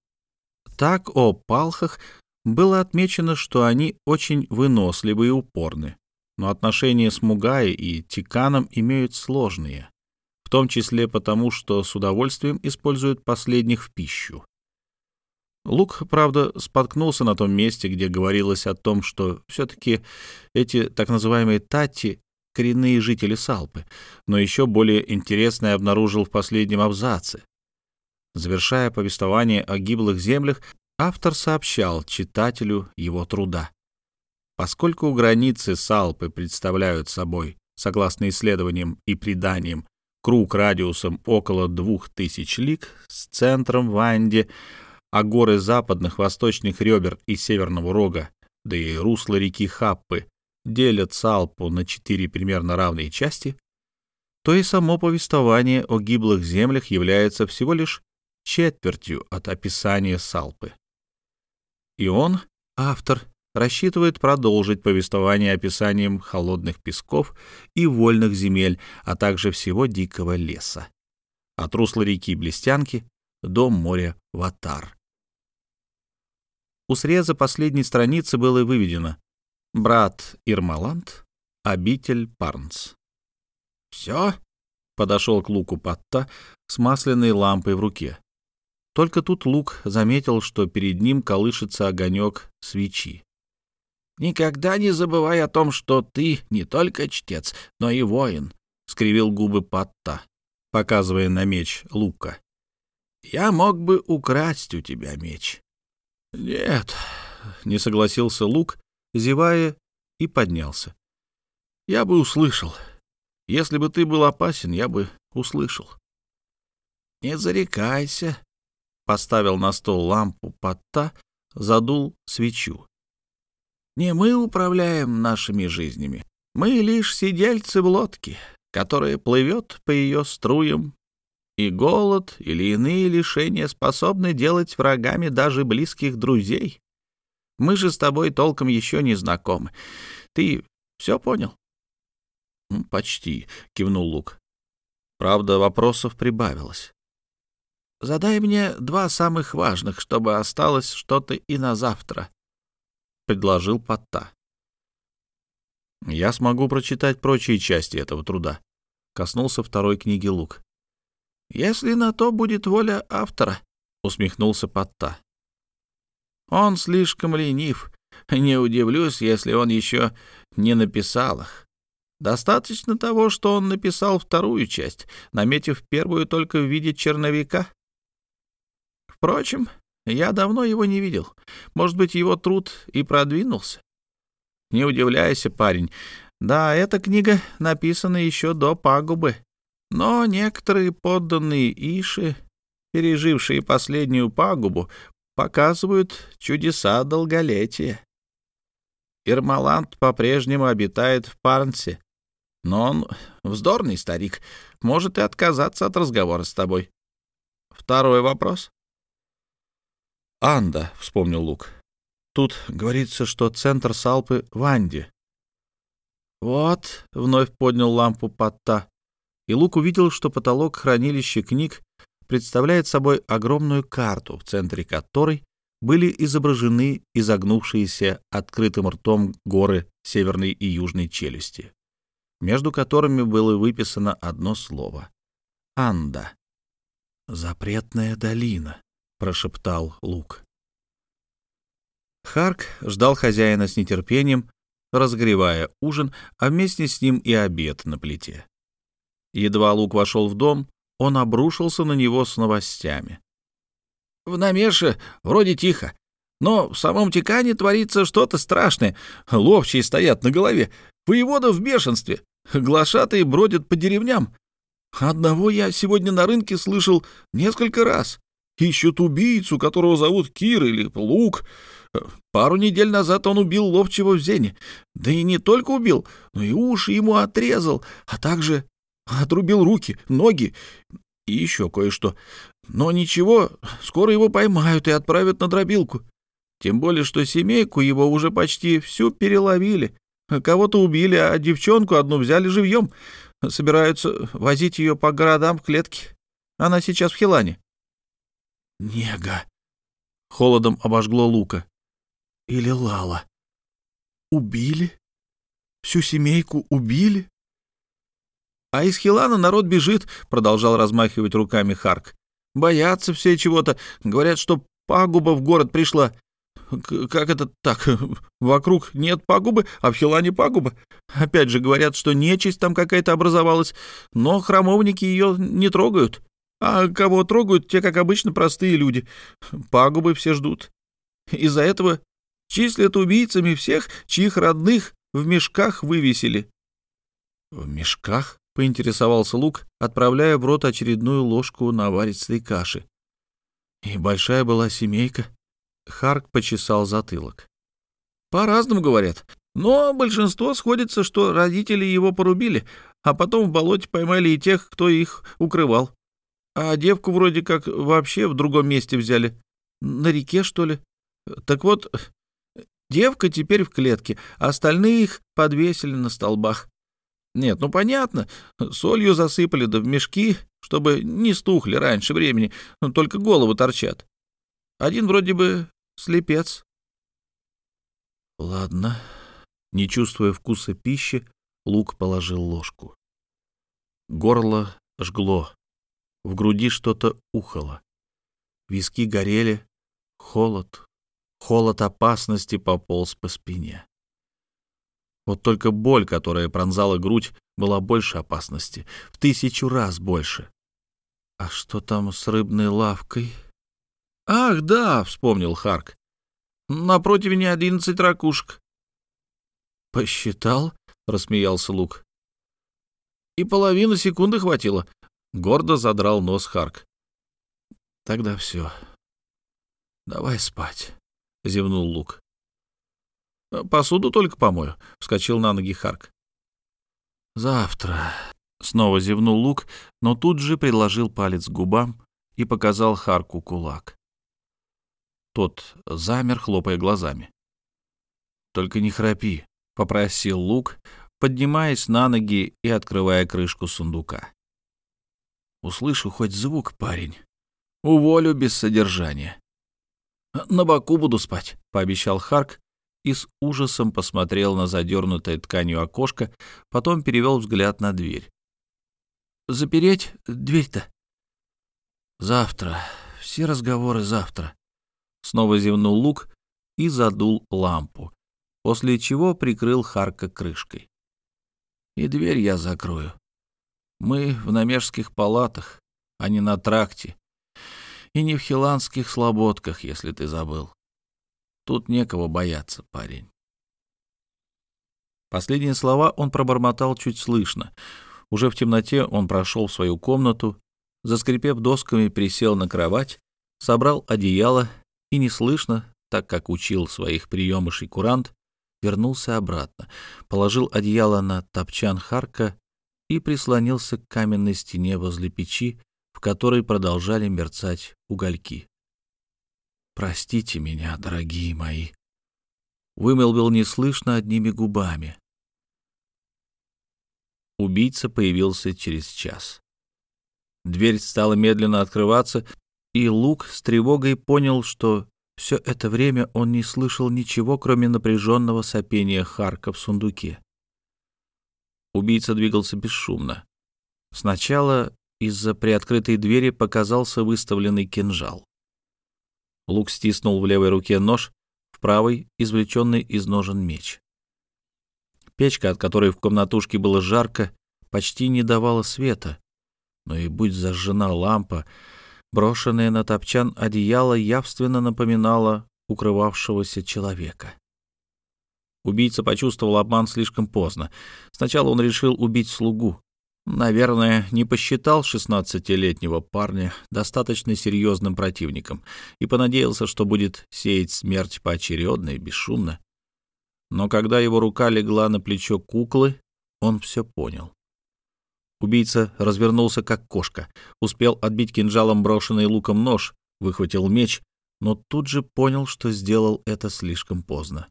Так о палхах было отмечено, что они очень выносливы и упорны, но отношения с Мугай и Тиканом имеют сложные, в том числе потому, что с удовольствием используют последних в пищу. Лук, правда, споткнулся на том месте, где говорилось о том, что все-таки эти так называемые тати — коренные жители Салпы, но еще более интересное обнаружил в последнем абзаце. Завершая повествование о гиблых землях, автор сообщал читателю его труда. Поскольку границы Салпы представляют собой, согласно исследованиям и преданиям, круг радиусом около двух тысяч лиг с центром в Анде, а горы западных, восточных ребер и северного рога, да и русло реки Хаппы делят Салпу на четыре примерно равные части, то и само повествование о гиблых землях является всего лишь четвертью от описания Салпы. И он, автор, рассчитывает продолжить повествование описанием холодных песков и вольных земель, а также всего дикого леса. От русла реки Блестянки до моря Ватар. У среза последней страницы было выведено «Брат Ирмаланд, обитель Парнс». «Все?» — подошел к луку Патта с масляной лампой в руке. Только тут Лук заметил, что перед ним колышется огонек свечи. «Никогда не забывай о том, что ты не только чтец, но и воин», — скривил губы Патта, показывая на меч Лука. «Я мог бы украсть у тебя меч, «Нет», — не согласился Лук, зевая, и поднялся. «Я бы услышал. Если бы ты был опасен, я бы услышал». «Не зарекайся», — поставил на стол лампу Потта, задул свечу. «Не мы управляем нашими жизнями. Мы лишь сидельцы в лодке, которая плывет по ее струям и голод или иные лишения способны делать врагами даже близких друзей. Мы же с тобой толком еще не знакомы. Ты все понял? — Почти, — кивнул Лук. Правда, вопросов прибавилось. — Задай мне два самых важных, чтобы осталось что-то и на завтра, — предложил Потта. — Я смогу прочитать прочие части этого труда, — коснулся второй книги Лук. «Если на то будет воля автора», — усмехнулся Патта. «Он слишком ленив. Не удивлюсь, если он еще не написал их. Достаточно того, что он написал вторую часть, наметив первую только в виде черновика. Впрочем, я давно его не видел. Может быть, его труд и продвинулся. Не удивляйся, парень. Да, эта книга написана еще до пагубы но некоторые подданные Иши, пережившие последнюю пагубу, показывают чудеса долголетия. Ирмаланд по-прежнему обитает в Парнсе, но он вздорный старик, может и отказаться от разговора с тобой. Второй вопрос. «Анда», — вспомнил Лук. «Тут говорится, что центр Салпы в Анде». «Вот», — вновь поднял лампу Патта, и Лук увидел, что потолок хранилища книг представляет собой огромную карту, в центре которой были изображены изогнувшиеся открытым ртом горы северной и южной челюсти, между которыми было выписано одно слово — «Анда». «Запретная долина», — прошептал Лук. Харк ждал хозяина с нетерпением, разогревая ужин, а вместе с ним и обед на плите. Едва Лук вошел в дом, он обрушился на него с новостями. «В Намеше вроде тихо, но в самом Тикане творится что-то страшное. Ловчие стоят на голове, воевода в бешенстве, глашатые бродят по деревням. Одного я сегодня на рынке слышал несколько раз. Ищут убийцу, которого зовут Кир или Лук. Пару недель назад он убил ловчего в Зене. Да и не только убил, но и уши ему отрезал, а также Отрубил руки, ноги и еще кое-что. Но ничего, скоро его поймают и отправят на дробилку. Тем более, что семейку его уже почти всю переловили. Кого-то убили, а девчонку одну взяли живьем. Собираются возить ее по городам в клетке. Она сейчас в Хилане. Нега. Холодом обожгло лука. или Лала? Убили? Всю семейку убили? А из Хилана народ бежит, продолжал размахивать руками Харк. Боятся все чего-то. Говорят, что пагуба в город пришла. Как это так? Вокруг нет пагубы, а в Хилане пагуба. Опять же говорят, что нечисть там какая-то образовалась, но храмовники ее не трогают. А кого трогают, те, как обычно, простые люди. Пагубы все ждут. Из-за этого числят убийцами всех, чьих родных в мешках вывесили. — В мешках? — поинтересовался Лук, отправляя в рот очередную ложку наваристой каши. — И большая была семейка. Харк почесал затылок. «По-разному говорят. Но большинство сходится, что родители его порубили, а потом в болоте поймали и тех, кто их укрывал. А девку вроде как вообще в другом месте взяли. На реке, что ли? Так вот, девка теперь в клетке, а остальные их подвесили на столбах. Нет, ну понятно, солью засыпали, да в мешки, чтобы не стухли раньше времени, но только головы торчат. Один вроде бы слепец. Ладно. Не чувствуя вкуса пищи, Лук положил ложку. Горло жгло. В груди что-то ухало. Виски горели. Холод. Холод опасности пополз по спине. Вот только боль, которая пронзала грудь, была больше опасности. В тысячу раз больше. А что там с рыбной лавкой? «Ах, да!» — вспомнил Харк. «На противне одиннадцать ракушек». «Посчитал?» — рассмеялся Лук. «И половину секунды хватило», — гордо задрал нос Харк. «Тогда все. Давай спать», — зевнул Лук. «Посуду только помою», — вскочил на ноги Харк. «Завтра», — снова зевнул Лук, но тут же приложил палец к губам и показал Харку кулак. Тот замер, хлопая глазами. «Только не храпи», — попросил Лук, поднимаясь на ноги и открывая крышку сундука. «Услышу хоть звук, парень. Уволю без содержания». «На боку буду спать», — пообещал Харк и с ужасом посмотрел на задернутое тканью окошко, потом перевел взгляд на дверь. «Запереть дверь-то?» «Завтра. Все разговоры завтра», Снова зевнул лук и задул лампу, после чего прикрыл Харка крышкой. «И дверь я закрою. Мы в намежских палатах, а не на тракте. И не в хиланских слободках, если ты забыл. Тут некого бояться, парень». Последние слова он пробормотал чуть слышно. Уже в темноте он прошел в свою комнату, заскрипев досками, присел на кровать, собрал одеяло и неслышно, так как учил своих приемышей курант, вернулся обратно, положил одеяло на топчан Харка и прислонился к каменной стене возле печи, в которой продолжали мерцать угольки. «Простите меня, дорогие мои», — вымолвил неслышно одними губами. Убийца появился через час. Дверь стала медленно открываться, и Лук с тревогой понял, что все это время он не слышал ничего, кроме напряженного сопения Харка в сундуке. Убийца двигался бесшумно. Сначала из-за приоткрытой двери показался выставленный кинжал. Лук стиснул в левой руке нож, в правой — извлеченный из ножен меч. Печка, от которой в комнатушке было жарко, почти не давала света, но и будь зажжена лампа, Брошенное на топчан одеяло явственно напоминало укрывавшегося человека. Убийца почувствовал обман слишком поздно. Сначала он решил убить слугу. Наверное, не посчитал шестнадцатилетнего парня достаточно серьезным противником и понадеялся, что будет сеять смерть поочередно и бесшумно. Но когда его рука легла на плечо куклы, он все понял. Убийца развернулся как кошка, успел отбить кинжалом брошенный луком нож, выхватил меч, но тут же понял, что сделал это слишком поздно.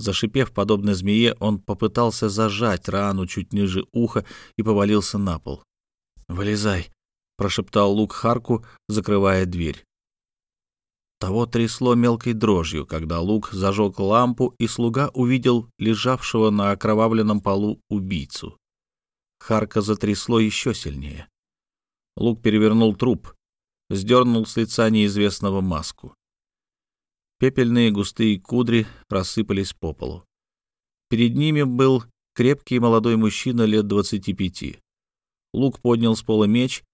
Зашипев подобно змее, он попытался зажать рану чуть ниже уха и повалился на пол. «Вылезай», — прошептал Лук Харку, закрывая дверь. Того трясло мелкой дрожью, когда Лук зажег лампу, и слуга увидел лежавшего на окровавленном полу убийцу. Харка затрясло еще сильнее. Лук перевернул труп, сдернул с лица неизвестного маску. Пепельные густые кудри рассыпались по полу. Перед ними был крепкий молодой мужчина лет двадцати пяти. Лук поднял с пола меч.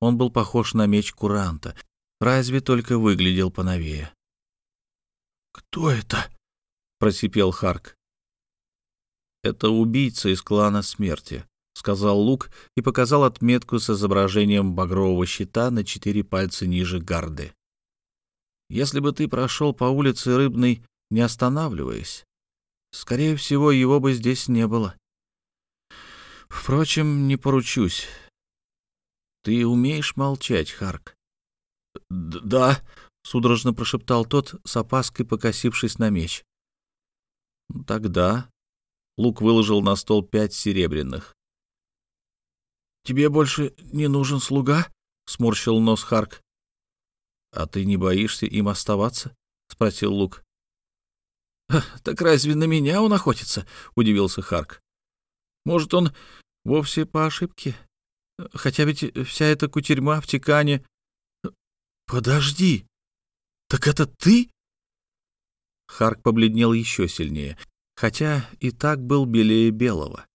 Он был похож на меч куранта, разве только выглядел поновее. «Кто это?» — просипел Харк. «Это убийца из клана смерти», — сказал Лук и показал отметку с изображением багрового щита на четыре пальца ниже гарды. «Если бы ты прошел по улице Рыбной, не останавливаясь, скорее всего, его бы здесь не было. Впрочем, не поручусь. Ты умеешь молчать, Харк?» «Да», — судорожно прошептал тот, с опаской покосившись на меч. «Ну, «Тогда...» — Лук выложил на стол пять серебряных. «Тебе больше не нужен слуга?» — сморщил нос Харк. «А ты не боишься им оставаться?» — спросил Лук. «Так разве на меня он охотится?» — удивился Харк. «Может, он вовсе по ошибке? Хотя ведь вся эта кутерьма в Тикане «Подожди! Так это ты?» Харк побледнел еще сильнее, хотя и так был белее белого.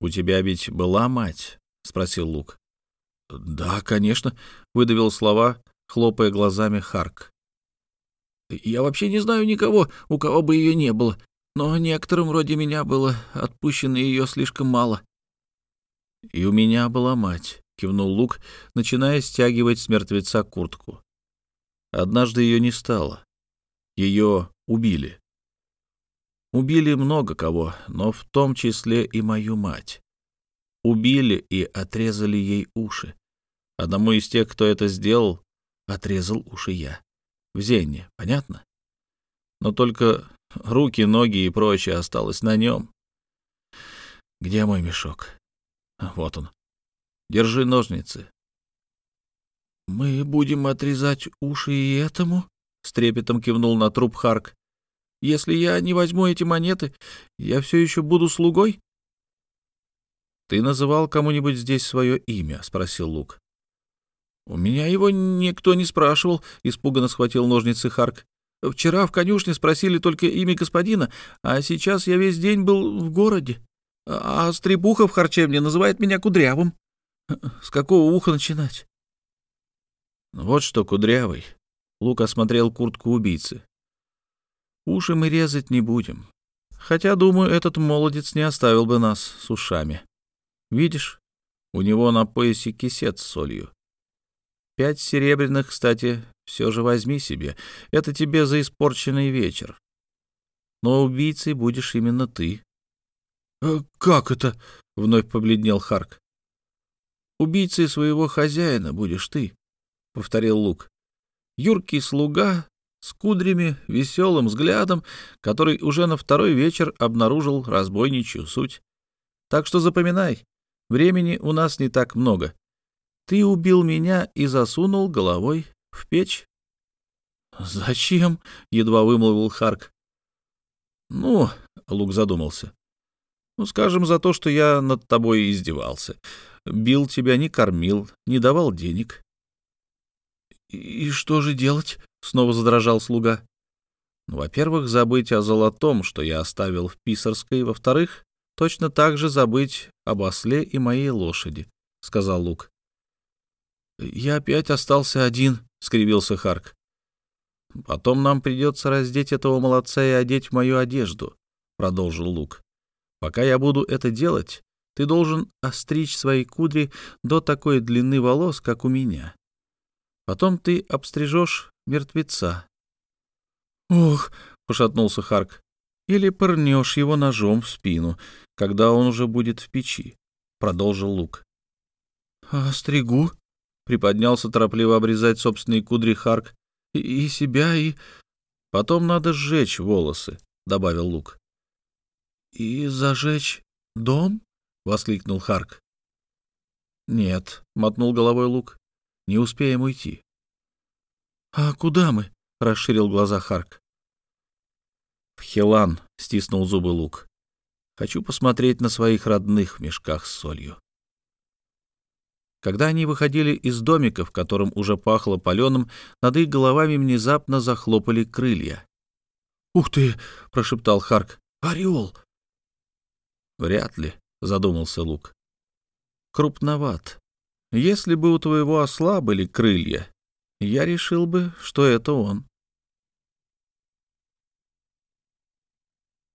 «У тебя ведь была мать?» — спросил Лук. «Да, конечно», — выдавил слова, хлопая глазами Харк. «Я вообще не знаю никого, у кого бы ее не было, но некоторым вроде меня было отпущено ее слишком мало». «И у меня была мать», — кивнул Лук, начиная стягивать с мертвеца куртку. Однажды ее не стало. Ее убили. Убили много кого, но в том числе и мою мать. Убили и отрезали ей уши. Одному из тех, кто это сделал, отрезал уши я. В Зенне, понятно? Но только руки, ноги и прочее осталось на нем. Где мой мешок? Вот он. Держи ножницы. «Мы будем отрезать уши и этому?» — с трепетом кивнул на труп Харк. «Если я не возьму эти монеты, я все еще буду слугой?» «Ты называл кому-нибудь здесь свое имя?» — спросил Лук. «У меня его никто не спрашивал», — испуганно схватил ножницы Харк. «Вчера в конюшне спросили только имя господина, а сейчас я весь день был в городе. А стрепуха в харчевне называет меня Кудрявым». С какого уха начинать? Вот что, кудрявый. Лук осмотрел куртку убийцы. Уши мы резать не будем. Хотя, думаю, этот молодец не оставил бы нас с ушами. Видишь, у него на поясе кисет с солью. Пять серебряных, кстати, все же возьми себе. Это тебе за испорченный вечер. Но убийцей будешь именно ты. «Э, — Как это? — вновь побледнел Харк. Убийцей своего хозяина будешь ты, — повторил Лук. Юркий слуга с кудрями, веселым взглядом, который уже на второй вечер обнаружил разбойничью суть. Так что запоминай, времени у нас не так много. Ты убил меня и засунул головой в печь. — Зачем? — едва вымолвил Харк. — Ну, — Лук задумался, — ну, скажем, за то, что я над тобой издевался бил тебя, не кормил, не давал денег. — И что же делать? — снова задрожал слуга. Ну, во-первых, забыть о золотом, что я оставил в Писарской. Во-вторых, точно так же забыть об осле и моей лошади, — сказал Лук. — Я опять остался один, — скривился Харк. — Потом нам придется раздеть этого молодца и одеть в мою одежду, — продолжил Лук. — Пока я буду это делать, ты должен остричь свои кудри до такой длины волос, как у меня. Потом ты обстрижешь мертвеца. — Ох! — пошатнулся Харк. — Или пырнешь его ножом в спину, когда он уже будет в печи, — продолжил Лук. — А стригу? — приподнялся торопливо обрезать собственные кудри Харк. — И себя, и... — Потом надо сжечь волосы, — добавил Лук. — И зажечь дом? — воскликнул Харк. «Нет», — мотнул головой Лук, — «не успеем уйти». «А куда мы?» — расширил глаза Харк. В Хелан стиснул зубы Лук. Хочу посмотреть на своих родных в мешках с солью. Когда они выходили из домика, в котором уже пахло паленым, над их головами внезапно захлопали крылья. «Ух ты!» — прошептал Харк. «Орел!» «Вряд ли», — задумался Лук. «Крупноват. Если бы у твоего осла были крылья, я решил бы, что это он».